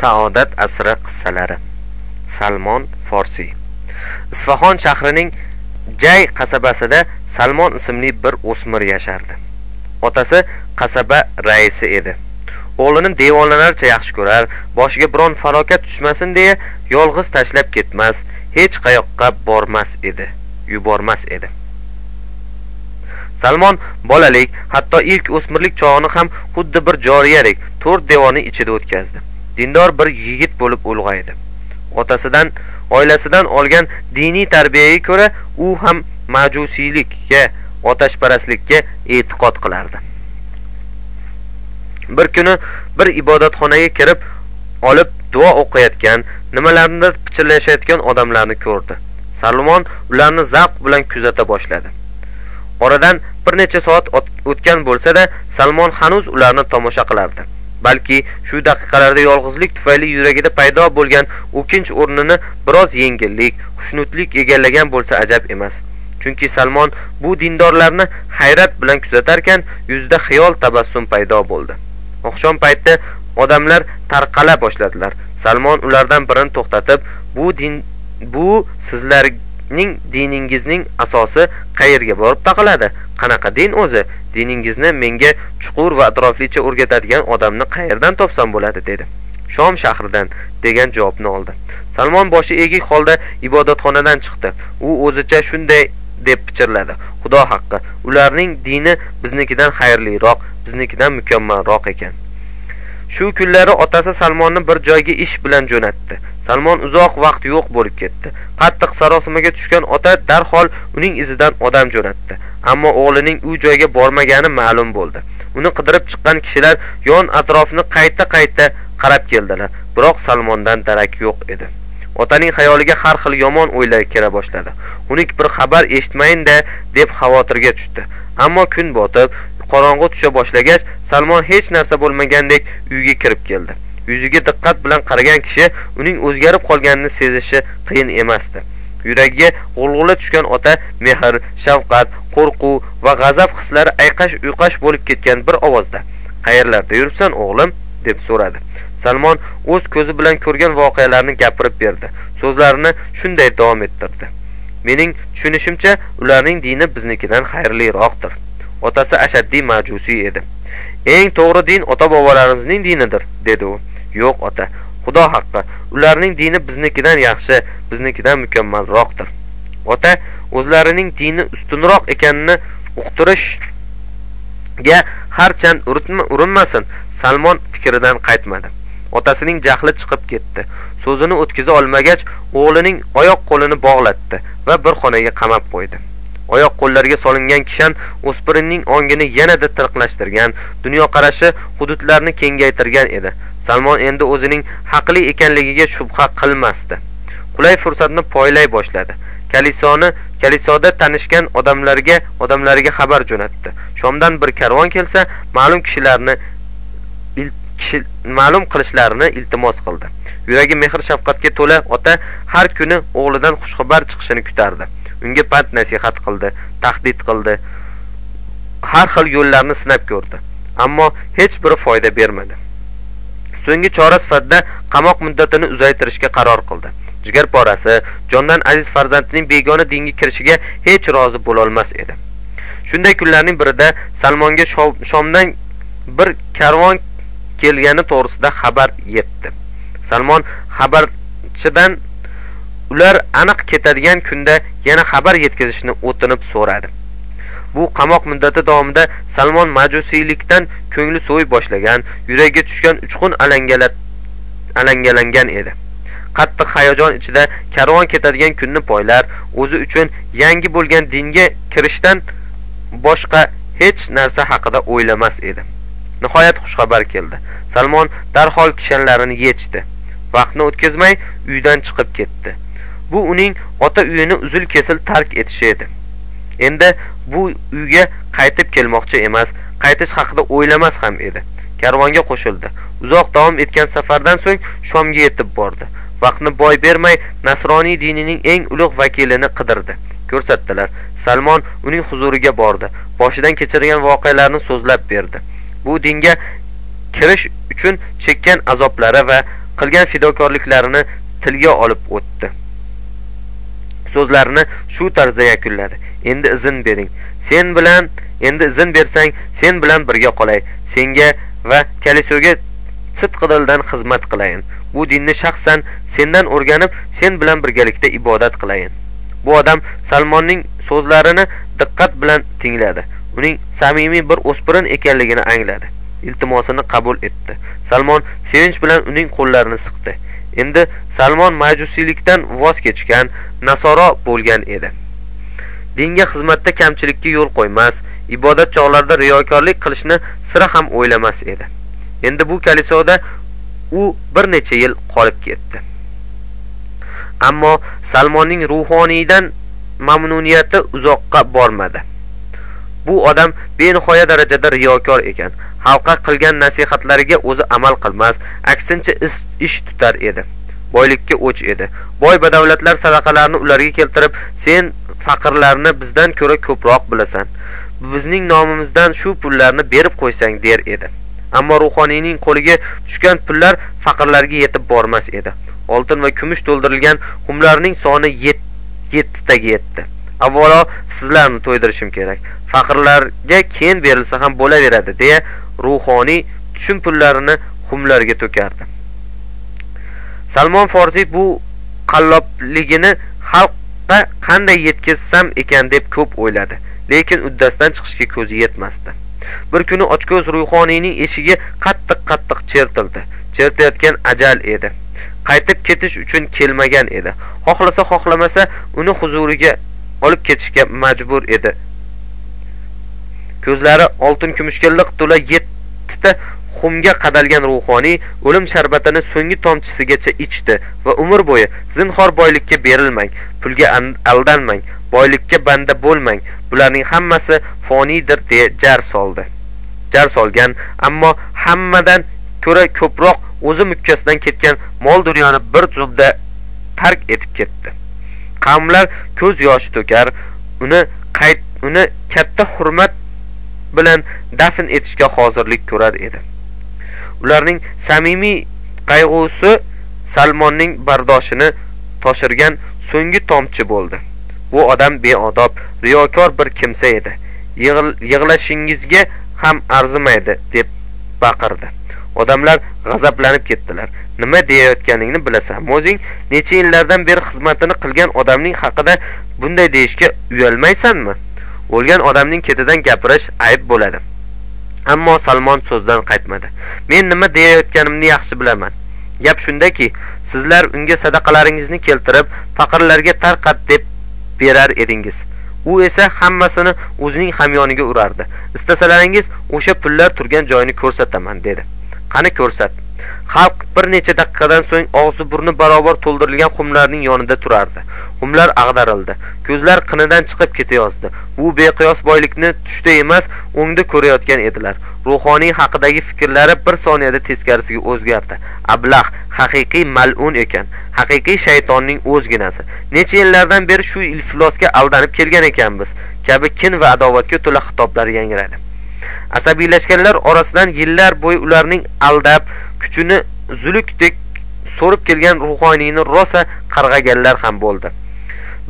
saodat asri qissalari. Salmon forsiy isfahon shahrining jay qasabasida salmon ismli bir o'smir yashardi. Otasi qasaba raisi edi. O'g'lini devonlanarcha yaxshi ko'rar boshiga biron falokat tushmasin deya yolg'iz tashlab ketmas hech qayoqqa bormas edi yubormas edi. Salmon bolalik hatto ilk o'smirlik chog'ini ham xuddi bir joriyadek to'rt devorning ichida o'tkazdi. Dindor bir yigit bo'lib ulg'aydi. Otasidan oilasidan olgan diniy tarbiyaga ko'ra u ham majusiylikka otashparastlikka e'tiqod qilardi. Bir kuni bir ibodatxonaga kirib olib duo o'qiyotgan nimalarnidir pichirlashayotgan odamlarni ko'rdi. Salmon ularni zavq bilan kuzata boshladi. Oradan bir necha soat o'tgan bo'lsa-da, Salmon hanuz ularni tomosha qilardi. Balki shu daqiqalarda yolg'izlik tufayli yuragida paydo bo'lgan o'kinch o'rnini biroz yengillik, xushnudlik egallagan bo'lsa ajab emas. Chunki Salmon bu dindorlarni hayrat bilan kuzatarkan, yuzida xiyol tabassum paydo bo'ldi. Oqshom paytda odamlar tarqala boshladilar. Salmon ulardan birini to'xtatib, "Bu din bu sizlar ning diningizning asosi qayerga borib taqaladi? Qanaqa din o'zi? Diningizni menga chuqur va atroflicha o'rgatadigan odamni qayerdan topsam bo'ladi? dedi. Shom shahridan degan javobni oldi. Salmon boshi egik holda ibodatxonadan chiqdi. U o'zicha shunday deb pichirladi. Xudo haqqi ularning dini biznikidan xayrliroq biznikidan mukammalroq ekan. Shu kunlari otasi salmonni bir joyga ish bilan jo'natdi. Salmon uzoq vaqt yo'q bo'lib ketdi. Qattiq sarosimaga tushgan ota darhol uning izidan odam jo'natdi. Ammo o'g'lining u joyga bormagani ma'lum bo'ldi. Uni qidirib chiqqan kishilar yon atrofni qayta qayta qarab keldilar. Biroq salmondan darak yo'q edi. Otaning xayoliga har xil yomon o'ylar kela boshladi. Xunuk bir xabar eshitmayinda deb xavotirga tushdi. Ammo kun botib qorong'i tusha boshlagach salmon hech narsa bo'lmagandek uyga kirib keldi. Yuziga diqqat bilan qaragan kishi uning o'zgarib qolganini sezishi qiyin emasdi. Yuragiga g'ulg'ula tushgan ota mehr shafqat qo'rquv va g'azab hislari ayqash uyqash bo'lib ketgan bir ovozda qayerlarda yuribsan o'g'lim? deb so'radi. Salmon o'z ko'zi bilan ko'rgan voqealarni gapirib berdi. So'zlarini shunday davom ettirdi. Mening tushunishimcha ularning dini biznikidan xayrliroqdir. Otasi ashaddiy majusiy edi. Eng to'g'ri din ota bobolarimizning dinidir dedi u. Yo'q ota xudo haqqi. Ularning dini biznikidan yaxshi biznikidan mukammalroqdir. Ota o'zlarining dini ustunroq ekanini uqtirishga harchand urinmasin salmon fikridan qaytmadi. Otasining jahli chiqib ketdi. So'zini o'tkaza olmagach o'g'lining oyoq qo'lini bog'latdi va bir xonaga qamab qo'ydi. Oyoq qo'llariga solingan kishan o'spirinning ongini yanada tirqlashtirgan dunyoqarashi hududlarni kengaytirgan edi. Salmon endi o'zining haqli ekanligiga shubha qilmasdi. Qulay fursatni poylay boshladi. Kalisoni kalisoda tanishgan odamlarga odamlariga xabar jo'natdi. Shomdan bir karvon kelsa ma'lum kishilarni kishi ma'lum qilishlarini iltimos qildi. Yuragi mehr shafqatga to'la ota har kuni o'g'lidan xushxabar chiqishini kutardi. Unga pand nasihat qildi tahdid qildi. Har xil yo'llarni sinab ko'rdi ammo hech biri foyda bermadi. So'nggi chora sifatida qamoq muddatini uzaytirishga qaror qildi. Jigar porasi jondan aziz farzandining begona dinga kirishiga hech rozi bo'lolmas edi. Shunday kunlarning birida salmonga shomdan bir karvon kelgani to'g'risida xabar yetdi. Salmon xabarchidan ular aniq ketadigan kunda yana xabar yetkazishni o'tinib so'radi. Bu qamoq muddati davomida salmon majusiylikdan ko'ngli so'y boshlagan yuragiga tushgan uchqun alangalangan edi. Qattiq hayajon ichida karvon ketadigan kunni poylar o'zi uchun yangi bo'lgan dinga kirishdan boshqa hech narsa haqida o'ylamas edi. Nihoyat xushxabar keldi. Salmon darhol kishanlarini yechdi. Vaqtni o'tkazmay uydan chiqib ketdi. Bu uning ota uyini uzil kesil tark etishi edi. Endi bu uyga qaytib kelmoqchi emas qaytish haqida o'ylamas ham edi. Karvonga qo'shildi. Uzoq davom etgan safardan so'ng shomga yetib bordi. Vaqtni boy bermay nasroniy dinining eng ulug' vakilini qidirdi. Ko'rsatdilar. Salmon uning huzuriga bordi. Boshidan kechirgan voqealarni so'zlab berdi. Bu dinga kirish uchun chekkan azoblari va qilgan fidokorliklarini tilga olib o'tdi. So'zlarini shu tarzda yakunladi. Endi izn bering. Sen bilan endi izn bersang sen bilan birga qolay. Senga va kalisoga sidqidildan xizmat qilayin. Bu dinni shaxsan sendan o'rganib sen bilan birgalikda ibodat qilayin. Bu odam salmonning so'zlarini diqqat bilan tingladi. Uning samimiy bir o'spirin ekanligini angladi. Iltimosini qabul etdi. Salmon sevinch bilan uning qo'llarini siqdi. Endi salmon majusiylikdan voz kechgan nasoro bo'lgan edi. Dinga xizmatda kamchilikka yo'l qo'ymas ibodat chog'larida riyokorlik qilishni sira ham o'ylamas edi. Endi bu kalisoda u bir necha yil qolib ketdi. Ammo salmonning ruhoniydan mamnuniyati uzoqqa bormadi. Bu odam benihoya darajada riyokor ekan xalqqa qilgan nasihatlariga o'zi amal qilmas aksincha ish tutar edi boylikka o'ch edi. Boy badavlatlar sadaqalarini ularga keltirib sen faqirlarni bizdan ko'ra ko'proq bilasan. Bizning nomimizdan shu pullarni berib qo'ysang der edi. Ammo ruhoniyning qo'liga tushgan pullar faqirlarga yetib bormas edi. Oltin va kumush to'ldirilgan xumlarning soni yettitaga yetdi. Avvalo sizlarni to'ydirishim kerak. Faqirlarga keyin berilsa ham bo'laveradi deya ruhoniy tushum pullarini xumlarga to'kardi. Salmon forziy bu qallobligini xalqqa qanday yetkazsam ekan deb ko'p o'yladi lekin uddasidan chiqishga ko'zi yetmasdi. Bir kuni ochko'z ruhoniyning eshigi qattiq qattiq chertildi. Chertayotgan ajal edi. Qaytib ketish uchun kelmagan edi. Xohlasa xohlamasa uni huzuriga olib ketishga majbur edi. Ko'zlari oltin kumushga liq to'la yettita xumga qadalgan ruhoniy o'lim sharbatini so'nggi tomchisigacha ichdi va umr bo'yi zinhor boylikka berilmang pulga aldanmang boylikka banda bo'lmang bularning hammasi foniydir deya jar soldi. Jar solgan ammo hammadan ko'ra ko'proq o'zi mukkasidan ketgan mol dunyoni bir zumda tark etib ketdi. Qavmlar ko'z yoshi to'kar uni qayt uni katta hurmat bilan dafn etishga hozirlik ko'rar edi. Ularning samimiy qayg'usi salmonning bardoshini toshirgan so'nggi tomchi bo'ldi. Bu odam beodob riyokor bir kimsa edi. Yig'lashingizga ham arzimaydi deb baqirdi. Odamlar g'azablanib ketdilar. Nima deyayotganingni bilasanmi o'zing necha yillardan beri xizmatini qilgan odamning haqida bunday deyishga uyalmaysanmi? O'lgan odamning ketidan gapirish ayb bo'ladi. Ammo salmon so'zdan qaytmadi. Men nima deyayotganimni yaxshi bilaman. Gap shundaki sizlar unga sadaqalaringizni keltirib faqirlarga tarqat deb berar edingiz. U esa hammasini o'zining hamyoniga urardi. Istasalaringiz o'sha pullar turgan joyini ko'rsataman dedi. Qani ko'rsat? Xalq bir necha daqiqadan so'ng og'zi burni barobar to'ldirilgan xumlarning yonida turardi. Xumlar ag'darildi. Ko'zlar qinidan chiqib ketayozdi. Bu beqiyos boylikni tushda emas o'ngda ko'rayotgan edilar. Ruhoniy haqidagi fikrlari bir soniyada teskarisiga o'zgardi. Ablah haqiqiy mal'un ekan. Haqiqiy shaytonning o'zginasi. Necha yillardan beri shu iflosga aldanib kelgan ekanmiz. Kabi kin va adovatga to'la xitoblar yangradi. Asabiylashganlar orasidan yillar bo'yi ularning aldab kuchini zulukdek so'rib kelgan ruhoniyni rosa qarg'aganlar ham bo'ldi.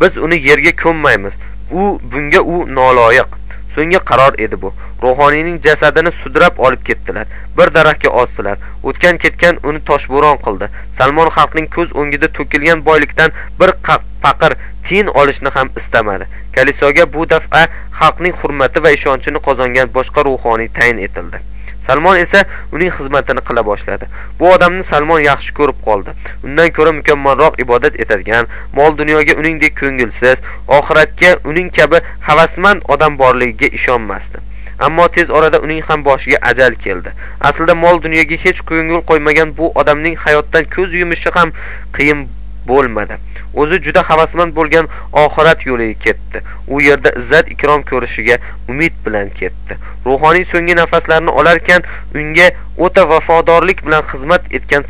Biz uni yerga ko'mmaymiz u bunga u noloyiq. So'nggi qaror edi bu. Ruhoniyning jasadini sudrab olib ketdilar. Bir daraxtga osdilar o'tgan ketgan uni toshbo'ron qildi. Salmon xalqning ko'z o'ngida to'kilgan boylikdan bir faqir tiyin olishni ham istamadi. Kalisoga bu daf'a xalqning hurmati va ishonchini qozongan boshqa ruhoniy tayin etildi. Salmon esa uning xizmatini qila boshladi. Bu odamni salmon yaxshi ko'rib qoldi. Undan ko'ra mukammalroq ibodat etadigan mol dunyoga uningdek ko'ngilsiz oxiratga uning kabi havasmand odam borligiga ishonmasdi. Ammo tez orada uning ham boshiga ajal keldi. Aslida mol dunyoga hech ko'ngil qo'ymagan bu odamning hayotdan ko'z yumishi ham qiyin bo'lmadi. O'zi juda havasmand bo'lgan oxirat yo'liga ketdi. U yerda izzat ikrom ko'rishiga umid bilan ketdi. Ruhoniy so'nggi nafaslarini olarkan unga o'ta vafodorlik bilan xizmat etgan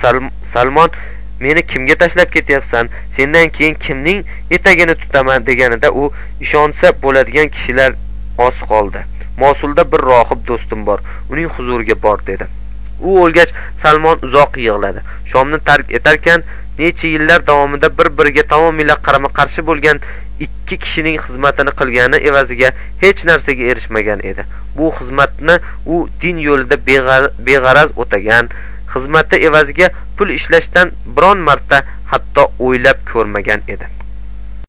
salmon meni kimga tashlab ketyapsan? Sendan keyin kimning etagini tutaman? deganida u ishonsa bo'ladigan kishilar oz qoldi. Mosulda bir rohib do'stim bor. Uning huzuriga bor dedi. U o'lgach salmon uzoq yig'ladi. Shomni tark etarkan necha yillar davomida bir biriga tamomila qarama qarshi bo'lgan ikki kishining xizmatini qilgani evaziga hech narsaga erishmagan edi. Bu xizmatni u din yo'lida beg'araz o'tagan xizmati evaziga pul ishlashdan biron marta hatto o'ylab ko'rmagan edi.